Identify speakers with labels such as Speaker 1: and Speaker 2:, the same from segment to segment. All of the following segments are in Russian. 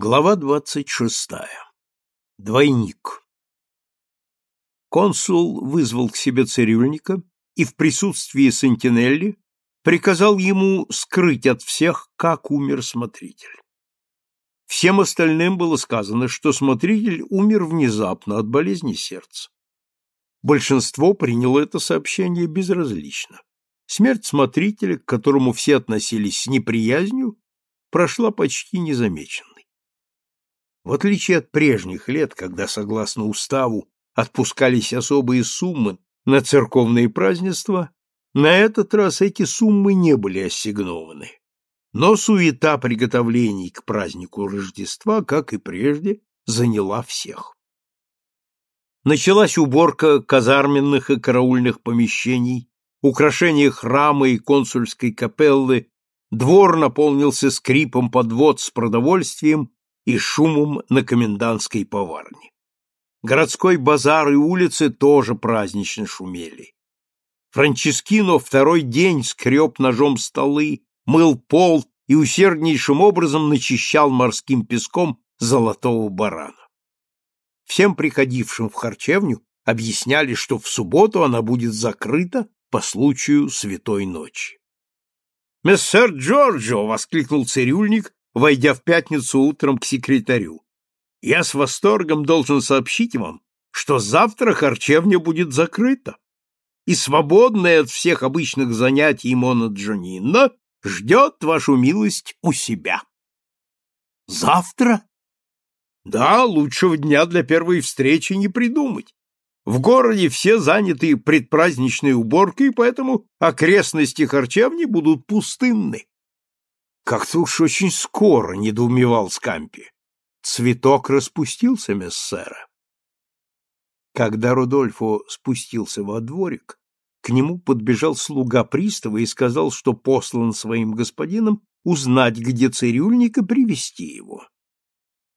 Speaker 1: Глава двадцать шестая. Двойник. Консул вызвал к себе цирюльника и в присутствии Сентинелли приказал ему скрыть от всех, как умер смотритель. Всем остальным было сказано, что смотритель умер внезапно от болезни сердца. Большинство приняло это сообщение безразлично. Смерть смотрителя, к которому все относились с неприязнью, прошла почти незамеченной. В отличие от прежних лет, когда, согласно уставу, отпускались особые суммы на церковные празднества, на этот раз эти суммы не были ассигнованы. Но суета приготовлений к празднику Рождества, как и прежде, заняла всех. Началась уборка казарменных и караульных помещений, украшение храма и консульской капеллы, двор наполнился скрипом подвод с продовольствием и шумом на комендантской поварне. Городской базар и улицы тоже празднично шумели. Франческино второй день скреб ножом столы, мыл пол и усерднейшим образом начищал морским песком золотого барана. Всем приходившим в харчевню объясняли, что в субботу она будет закрыта по случаю Святой Ночи. «Мессер Джорджо!» — воскликнул цирюльник, войдя в пятницу утром к секретарю. Я с восторгом должен сообщить вам, что завтра харчевня будет закрыта, и свободная от всех обычных занятий Мона Джонинна ждет вашу милость у себя. Завтра? Да, лучшего дня для первой встречи не придумать. В городе все заняты предпраздничной уборкой, поэтому окрестности харчевни будут пустынны. Как-то уж очень скоро, недоумевал Скампи. Цветок распустился, мессера. Когда Рудольфо спустился во дворик, к нему подбежал слуга пристава и сказал, что послан своим господином узнать, где цирюльник, и привести его.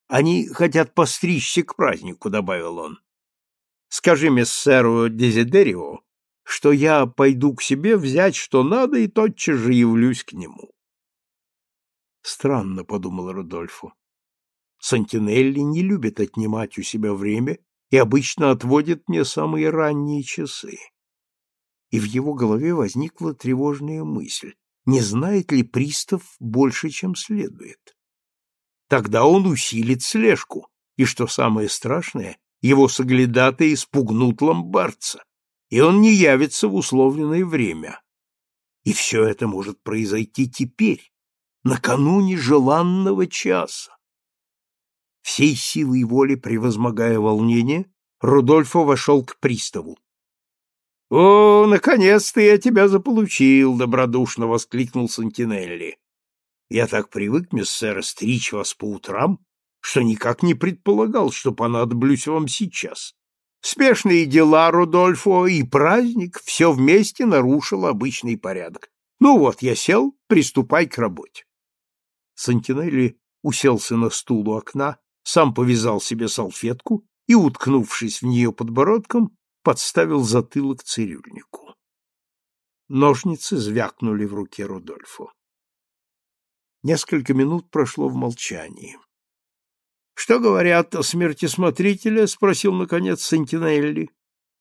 Speaker 1: Они хотят постричься к празднику, добавил он. Скажи мессеру Дезидерио, что я пойду к себе взять, что надо, и тотчас же явлюсь к нему. Странно, подумал Рудольфо. Сантинелли не любит отнимать у себя время и обычно отводит мне самые ранние часы. И в его голове возникла тревожная мысль: не знает ли пристав больше, чем следует? Тогда он усилит слежку, и что самое страшное, его соглядатые спугнут ломбардца, и он не явится в условленное время. И все это может произойти теперь, накануне желанного часа. Всей силой воли превозмогая волнение, Рудольфо вошел к приставу. — О, наконец-то я тебя заполучил! — добродушно воскликнул Сантинелли. — Я так привык, миссера, стричь вас по утрам, что никак не предполагал, что понадоблюсь вам сейчас. Спешные дела, Рудольфо, и праздник все вместе нарушил обычный порядок. Ну вот, я сел, приступай к работе. Сантинелли уселся на стул у окна, сам повязал себе салфетку и, уткнувшись в нее подбородком, подставил затылок цирюльнику. Ножницы звякнули в руке Рудольфу. Несколько минут прошло в молчании. — Что говорят о смерти смотрителя? — спросил, наконец, Сантинелли.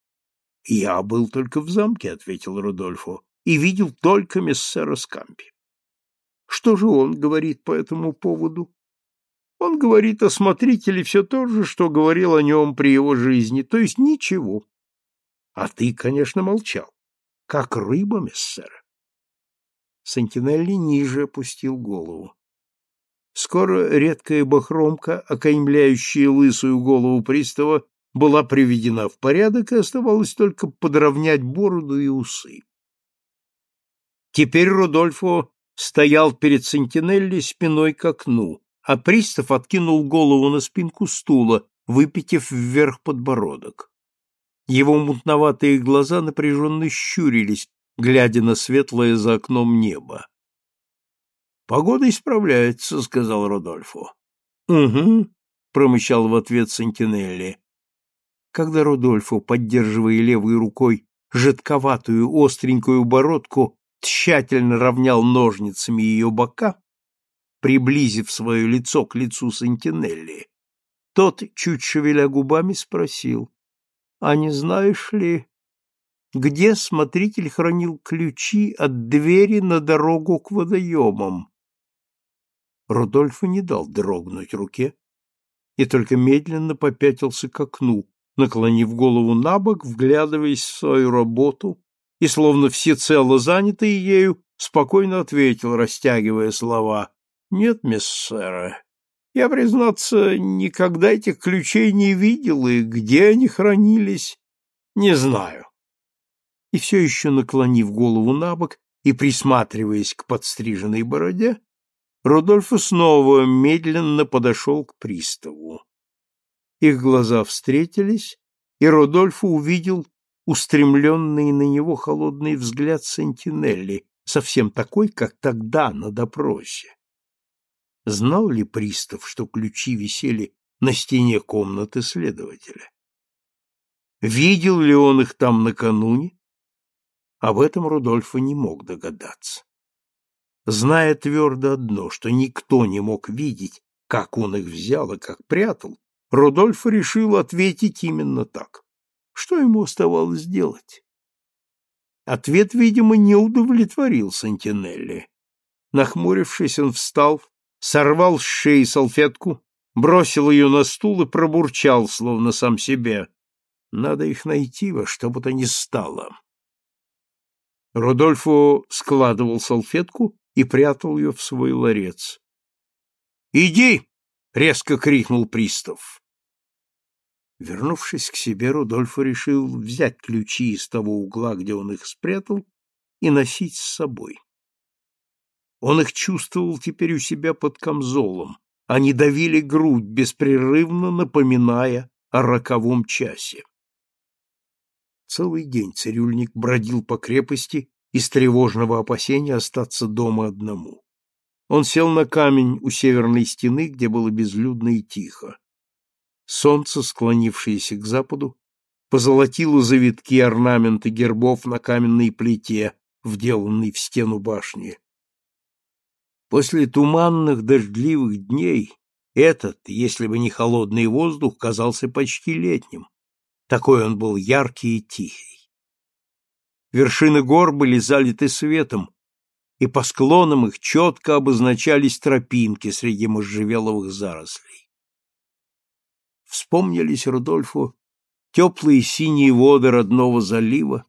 Speaker 1: — Я был только в замке, — ответил Рудольфо, — и видел только мессера Скампи. Что же он говорит по этому поводу? Он говорит о смотрителе все то же, что говорил о нем при его жизни, то есть ничего. А ты, конечно, молчал. Как рыба, мессер. Сантинелли ниже опустил голову. Скоро редкая бахромка, окаймляющая лысую голову пристава, была приведена в порядок, и оставалось только подровнять бороду и усы. Теперь Рудольфо стоял перед Сентинелли спиной к окну, а пристав откинул голову на спинку стула, выпитив вверх подбородок. Его мутноватые глаза напряженно щурились, глядя на светлое за окном небо. «Погода исправляется», — сказал Родольфо. «Угу», — промычал в ответ Сентинелли. Когда Родольфо, поддерживая левой рукой жидковатую остренькую бородку, тщательно равнял ножницами ее бока, приблизив свое лицо к лицу Сантинелли. Тот, чуть шевеля губами, спросил, «А не знаешь ли, где смотритель хранил ключи от двери на дорогу к водоемам?» Рудольфу не дал дрогнуть руке и только медленно попятился к окну, наклонив голову на бок, вглядываясь в свою работу и, словно всецело занятый ею, спокойно ответил, растягивая слова, «Нет, мисс Сэра, я, признаться, никогда этих ключей не видел, и где они хранились, не знаю». И все еще наклонив голову на бок и присматриваясь к подстриженной бороде, Рудольфо снова медленно подошел к приставу. Их глаза встретились, и Рудольфо увидел устремленный на него холодный взгляд Сентинелли, совсем такой, как тогда на допросе. Знал ли пристав, что ключи висели на стене комнаты следователя? Видел ли он их там накануне? Об этом Рудольфо не мог догадаться зная твердо одно, что никто не мог видеть, как он их взял и как прятал, Рудольф решил ответить именно так. Что ему оставалось делать? Ответ, видимо, не удовлетворил Сантинелли. Нахмурившись, он встал, сорвал с шеи салфетку, бросил ее на стул и пробурчал, словно сам себе. Надо их найти во что бы то ни стало. Рудольфо складывал салфетку и прятал ее в свой ларец. «Иди!» — резко крикнул пристав. Вернувшись к себе, Рудольфо решил взять ключи из того угла, где он их спрятал, и носить с собой. Он их чувствовал теперь у себя под камзолом. Они давили грудь, беспрерывно напоминая о роковом часе. Целый день цирюльник бродил по крепости из тревожного опасения остаться дома одному. Он сел на камень у северной стены, где было безлюдно и тихо. Солнце, склонившееся к западу, позолотило завитки орнаменты гербов на каменной плите, вделанной в стену башни. После туманных дождливых дней этот, если бы не холодный воздух, казался почти летним. Такой он был яркий и тихий. Вершины гор были залиты светом, и по склонам их четко обозначались тропинки среди можжевеловых зарослей. Вспомнились Рудольфу теплые синие воды родного залива,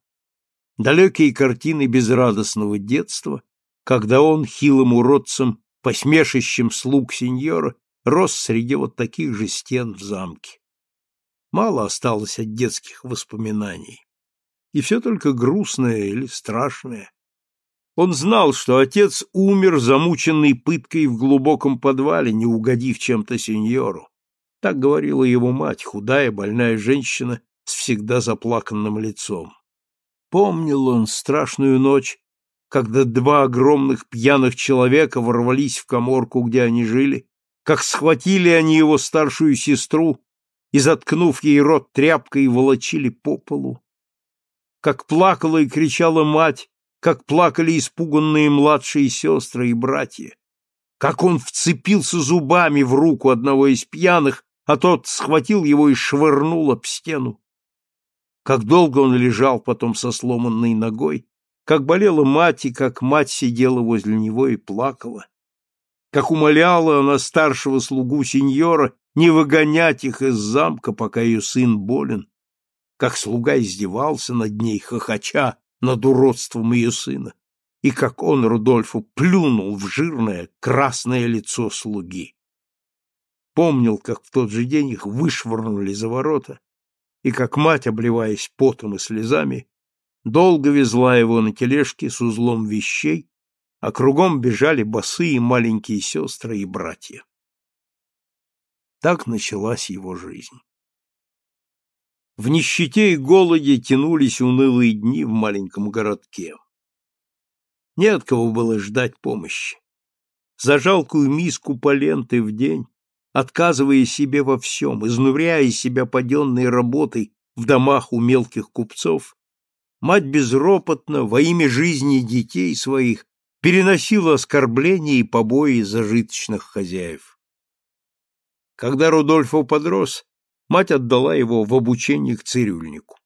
Speaker 1: далекие картины безрадостного детства, когда он, хилым уродцем, посмешищем слуг сеньора, рос среди вот таких же стен в замке. Мало осталось от детских воспоминаний и все только грустное или страшное. Он знал, что отец умер, замученный пыткой в глубоком подвале, не угодив чем-то сеньору. Так говорила его мать, худая, больная женщина с всегда заплаканным лицом. Помнил он страшную ночь, когда два огромных пьяных человека ворвались в коморку, где они жили, как схватили они его старшую сестру и, заткнув ей рот тряпкой, волочили по полу, как плакала и кричала мать, как плакали испуганные младшие сестры и братья, как он вцепился зубами в руку одного из пьяных, а тот схватил его и швырнул об стену. Как долго он лежал потом со сломанной ногой, как болела мать, и как мать сидела возле него и плакала, как умоляла она старшего слугу сеньора не выгонять их из замка, пока ее сын болен, как слуга издевался над ней, хохоча над уродством ее сына, и как он, Рудольфу, плюнул в жирное красное лицо слуги. Помнил, как в тот же день их вышвырнули за ворота, и как мать, обливаясь потом и слезами, долго везла его на тележке с узлом вещей, а кругом бежали босые маленькие сестры и братья. Так началась его жизнь. В нищете и голоде тянулись унылые дни в маленьком городке. Не от кого было ждать помощи. За жалкую миску поленты в день, отказывая себе во всем, изнуряя себя паденной работой в домах у мелких купцов, мать безропотно во имя жизни детей своих переносила оскорбления и побои зажиточных хозяев. Когда Рудольфо подрос, мать отдала его в обучение к цирюльнику.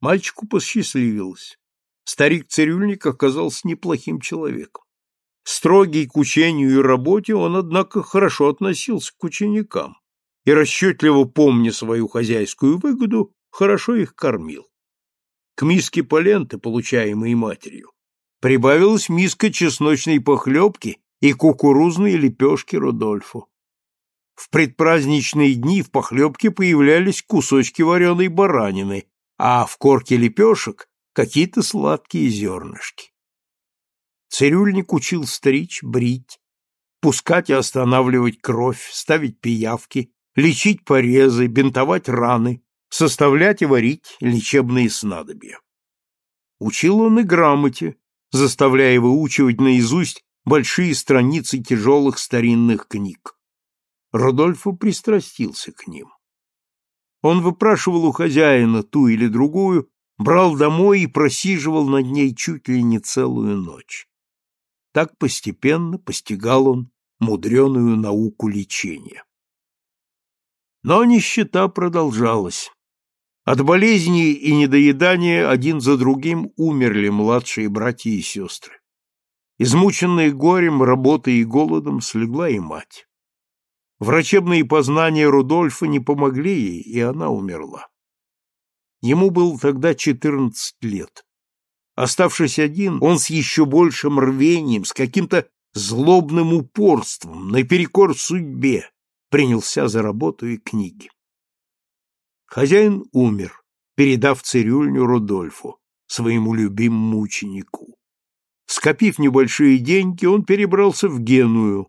Speaker 1: Мальчику посчастливилось. Старик-цирюльник оказался неплохим человеком. Строгий к учению и работе, он, однако, хорошо относился к ученикам и, расчетливо помня свою хозяйскую выгоду, хорошо их кормил. К миске поленты, получаемой матерью, прибавилась миска чесночной похлебки и кукурузные лепешки Рудольфу. В предпраздничные дни в похлебке появлялись кусочки вареной баранины, а в корке лепешек какие-то сладкие зернышки. Цирюльник учил стричь, брить, пускать и останавливать кровь, ставить пиявки, лечить порезы, бинтовать раны, составлять и варить лечебные снадобья. Учил он и грамоте, заставляя выучивать наизусть большие страницы тяжелых старинных книг. Родольфо пристрастился к ним. Он выпрашивал у хозяина ту или другую, брал домой и просиживал над ней чуть ли не целую ночь. Так постепенно постигал он мудреную науку лечения. Но нищета продолжалась. От болезней и недоедания один за другим умерли младшие братья и сестры. Измученные горем, работой и голодом слегла и мать. Врачебные познания Рудольфа не помогли ей, и она умерла. Ему было тогда четырнадцать лет. Оставшись один, он с еще большим рвением, с каким-то злобным упорством, наперекор судьбе, принялся за работу и книги. Хозяин умер, передав цирюльню Рудольфу, своему любимому ученику. Скопив небольшие деньги, он перебрался в Геную.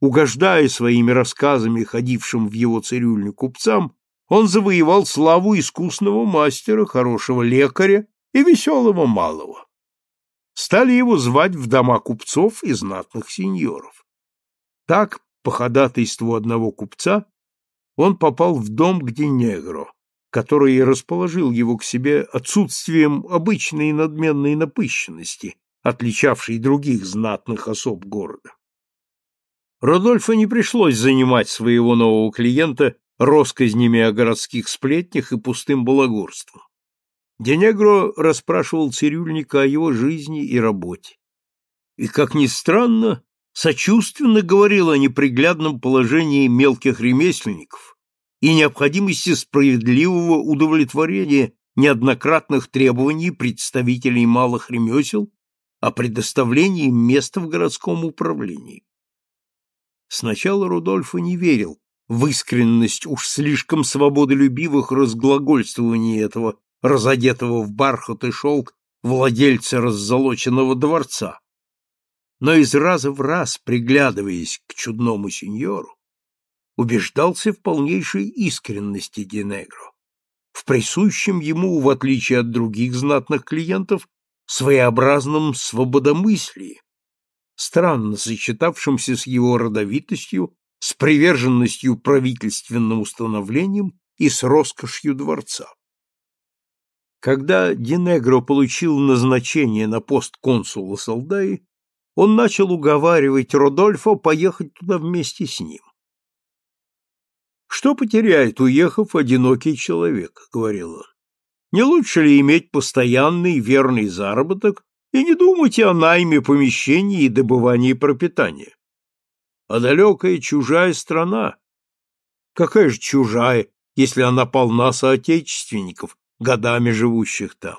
Speaker 1: Угождая своими рассказами ходившим в его цирюльню купцам, он завоевал славу искусного мастера, хорошего лекаря и веселого малого. Стали его звать в дома купцов и знатных сеньоров. Так, по ходатайству одного купца, он попал в дом, где негро, который расположил его к себе отсутствием обычной надменной напыщенности, отличавшей других знатных особ города. Родольфу не пришлось занимать своего нового клиента россказнями о городских сплетнях и пустым балагурством. Денегро расспрашивал цирюльника о его жизни и работе. И, как ни странно, сочувственно говорил о неприглядном положении мелких ремесленников и необходимости справедливого удовлетворения неоднократных требований представителей малых ремесел о предоставлении места в городском управлении. Сначала Рудольфа не верил в искренность уж слишком свободолюбивых разглагольствований этого разодетого в бархат и шелк владельца раззолоченного дворца. Но из раза в раз, приглядываясь к чудному сеньору, убеждался в полнейшей искренности Динегро, в присущем ему, в отличие от других знатных клиентов, своеобразном свободомыслии, странно сочетавшемся с его родовитостью, с приверженностью правительственным установлениям и с роскошью дворца. Когда Динегро получил назначение на пост консула Солдаи, он начал уговаривать Родольфо поехать туда вместе с ним. «Что потеряет, уехав, одинокий человек?» — говорил он. «Не лучше ли иметь постоянный верный заработок и не думать о найме помещений и добывании пропитания? А далекая чужая страна? Какая же чужая, если она полна соотечественников, годами живущих там.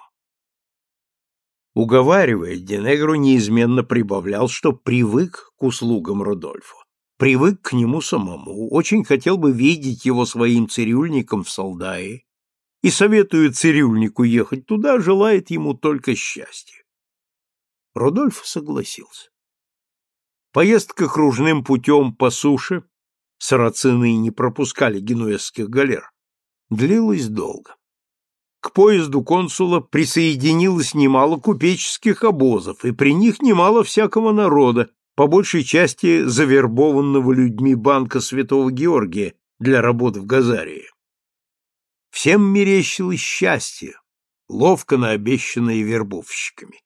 Speaker 1: Уговаривая, Денегро неизменно прибавлял, что привык к услугам Рудольфа, привык к нему самому, очень хотел бы видеть его своим цирюльником в Солдае и, советуя цирюльнику ехать туда, желает ему только счастья. Рудольф согласился. Поездка кружным путем по суше, сарацины не пропускали генуэзских галер, длилась долго. К поезду консула присоединилось немало купеческих обозов, и при них немало всякого народа, по большей части завербованного людьми банка Святого Георгия для работ в Газарии. Всем мерещилось счастье, ловко наобещанное вербовщиками.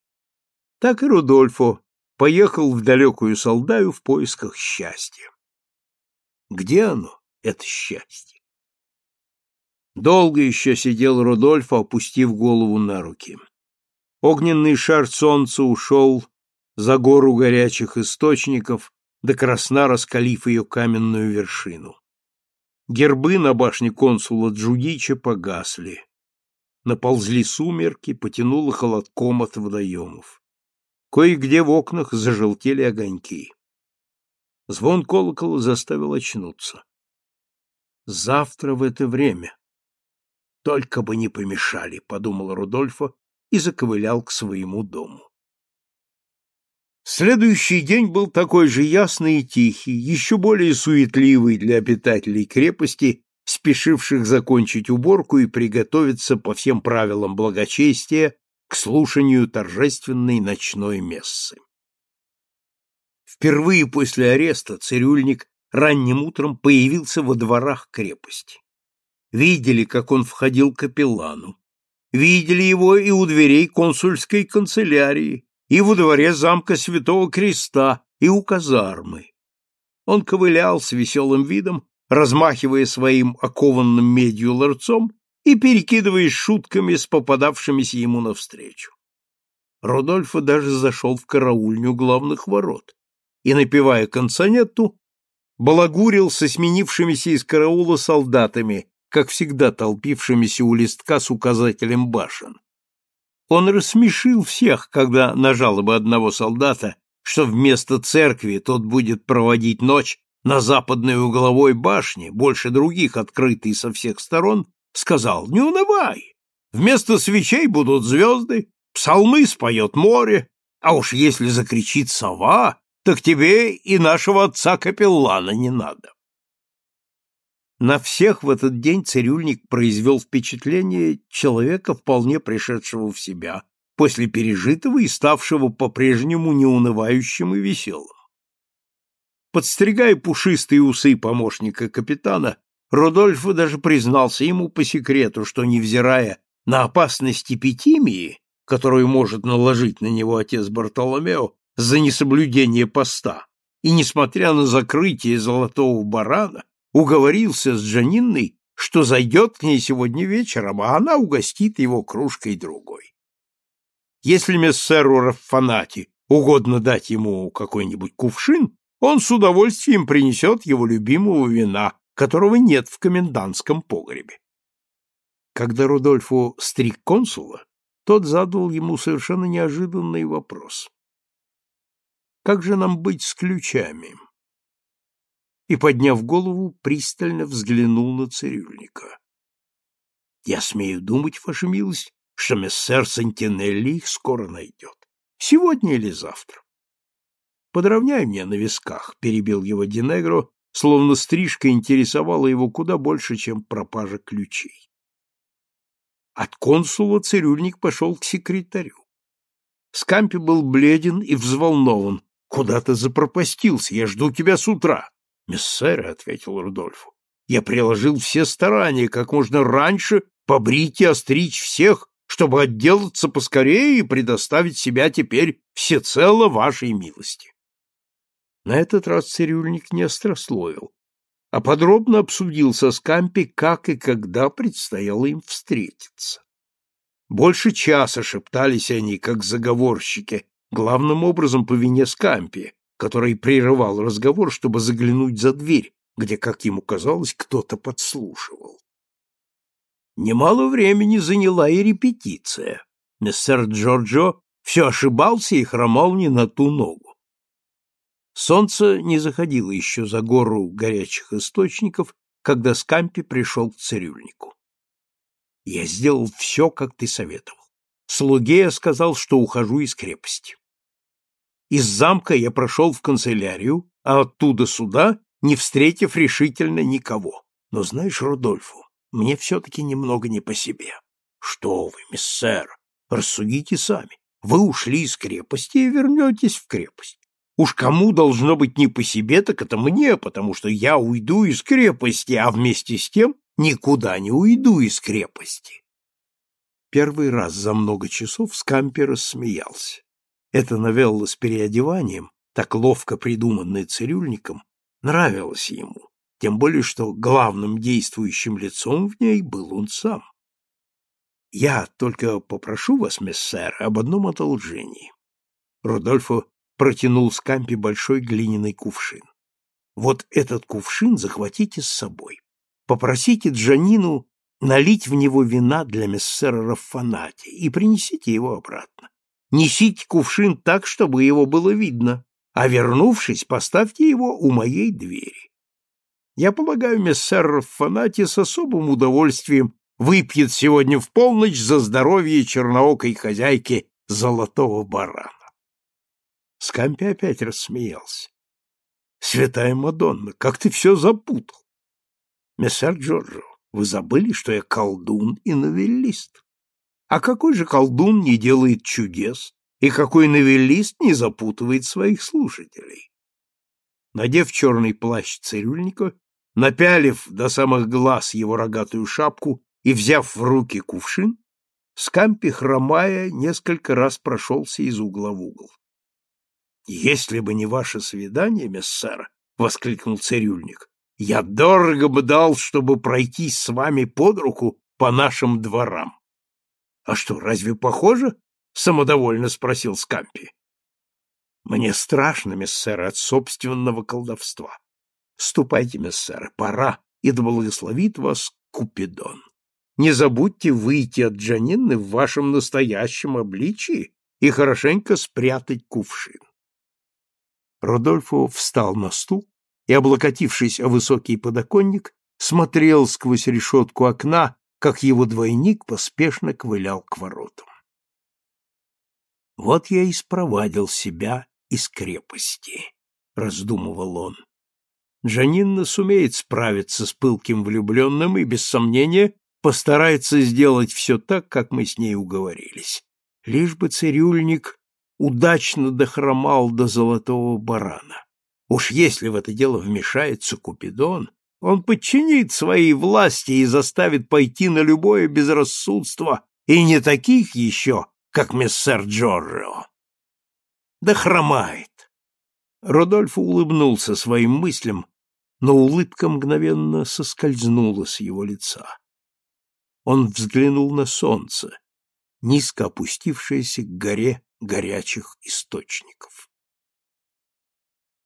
Speaker 1: Так и Рудольфо поехал в далекую Солдаю в поисках счастья. Где оно, это счастье? Долго еще сидел Рудольф, опустив голову на руки. Огненный шар солнца ушел за гору горячих источников, до красна раскалив ее каменную вершину. Гербы на башне консула Джудича погасли. Наползли сумерки, потянуло холодком от водоемов. Кое-где в окнах зажелтели огоньки. Звон колокола заставил очнуться. Завтра в это время. Только бы не помешали, подумал Рудольфо и заковылял к своему дому. Следующий день был такой же ясный и тихий, еще более суетливый для обитателей крепости, спешивших закончить уборку и приготовиться по всем правилам благочестия к слушанию торжественной ночной мессы. Впервые после ареста цирюльник ранним утром появился во дворах крепости. Видели, как он входил к капеллану. Видели его и у дверей консульской канцелярии, и во дворе замка Святого Креста, и у казармы. Он ковылял с веселым видом, размахивая своим окованным медью ларцом и перекидываясь шутками с попадавшимися ему навстречу. Рудольфо даже зашел в караульню главных ворот и, напевая консонетту, балагурил со сменившимися из караула солдатами, как всегда толпившимися у листка с указателем башен. Он рассмешил всех, когда на жалобы одного солдата, что вместо церкви тот будет проводить ночь на западной угловой башне, больше других открытой со всех сторон, сказал «Не унывай! Вместо свечей будут звезды, псалмы споет море, а уж если закричит сова, так тебе и нашего отца-капеллана не надо». На всех в этот день цирюльник произвел впечатление человека, вполне пришедшего в себя, после пережитого и ставшего по-прежнему неунывающим и веселым. Подстригая пушистые усы помощника капитана, Рудольфо даже признался ему по секрету, что, невзирая на опасность эпитимии, которую может наложить на него отец Бартоломео за несоблюдение поста, и, несмотря на закрытие золотого барана, уговорился с Джанинной, что зайдет к ней сегодня вечером, а она угостит его кружкой другой. Если мессеру Раффанати угодно дать ему какой-нибудь кувшин, он с удовольствием принесет его любимого вина, которого нет в комендантском погребе. Когда Рудольфу стриг консула, тот задал ему совершенно неожиданный вопрос. «Как же нам быть с ключами?» И, подняв голову, пристально взглянул на цирюльника. — Я смею думать, ваша милость, что мессер Сантинелли их скоро найдет. Сегодня или завтра. — Подровняй мне на висках, — перебил его Динегро, словно стрижка интересовала его куда больше, чем пропажа ключей. От консула цирюльник пошел к секретарю. Скампи был бледен и взволнован. — Куда ты запропастился? Я жду тебя с утра. Мессеры, — ответил Рудольфу, — я приложил все старания как можно раньше побрить и остричь всех, чтобы отделаться поскорее и предоставить себя теперь всецело вашей милости. На этот раз цирюльник не острословил, а подробно обсудил со Скампи, как и когда предстояло им встретиться. Больше часа шептались они, как заговорщики, главным образом по вине Скампи, который прерывал разговор, чтобы заглянуть за дверь, где, как ему казалось, кто-то подслушивал. Немало времени заняла и репетиция. Мистер Джорджо все ошибался и хромал не на ту ногу. Солнце не заходило еще за гору горячих источников, когда Скампи пришел к цирюльнику. Я сделал все, как ты советовал. Слуге я сказал, что ухожу из крепости. Из замка я прошел в канцелярию, а оттуда сюда, не встретив решительно никого. Но знаешь, Рудольфу, мне все-таки немного не по себе. Что вы, миссер, рассудите сами. Вы ушли из крепости и вернетесь в крепость. Уж кому должно быть не по себе, так это мне, потому что я уйду из крепости, а вместе с тем никуда не уйду из крепости. Первый раз за много часов Скампи рассмеялся. Эта новелла с переодеванием, так ловко придуманная цирюльником, нравилась ему, тем более что главным действующим лицом в ней был он сам. «Я только попрошу вас, мессер, об одном одолжении». Рудольфо протянул Скампи большой глиняный кувшин. «Вот этот кувшин захватите с собой. Попросите Джанину налить в него вина для мессера Раффанати и принесите его обратно. Несите кувшин так, чтобы его было видно, а вернувшись, поставьте его у моей двери. Я полагаю, мессер Раффанати с особым удовольствием выпьет сегодня в полночь за здоровье черноокой хозяйки золотого барана. Скампи опять рассмеялся. Святая Мадонна, как ты все запутал! Мессер Джорджо, вы забыли, что я колдун и новеллист. А какой же колдун не делает чудес, и какой новеллист не запутывает своих слушателей? Надев черный плащ цирюльника, напялив до самых глаз его рогатую шапку и взяв в руки кувшин, Скампи, хромая, несколько раз прошелся из угла в угол. — Если бы не ваше свидание, мессер, — воскликнул цирюльник, — я дорого бы дал, чтобы пройтись с вами под руку по нашим дворам. — А что, разве похоже? — самодовольно спросил Скампи. — Мне страшно, мессер, от собственного колдовства. Ступайте, мессер, пора, и да благословит вас Купидон. Не забудьте выйти от Джанины в вашем настоящем обличии и хорошенько спрятать кувшин. Родольфо встал на стул и, облокотившись о высокий подоконник, смотрел сквозь решетку окна, как его двойник поспешно ковылял к воротам. «Вот я и спровадил себя из крепости», — раздумывал он. Джанинна сумеет справиться с пылким влюбленным и, без сомнения, постарается сделать все так, как мы с ней уговорились. Лишь бы цирюльник удачно дохромал до золотого барана. Уж если в это дело вмешается Купидон, он подчинит своей власти и заставит пойти на любое безрассудство, и не таких еще, как мессер Джорджио. Да хромает. Родольфо улыбнулся своим мыслям, но улыбка мгновенно соскользнула с его лица он взглянул на солнце, низко опустившееся к горе горячих источников.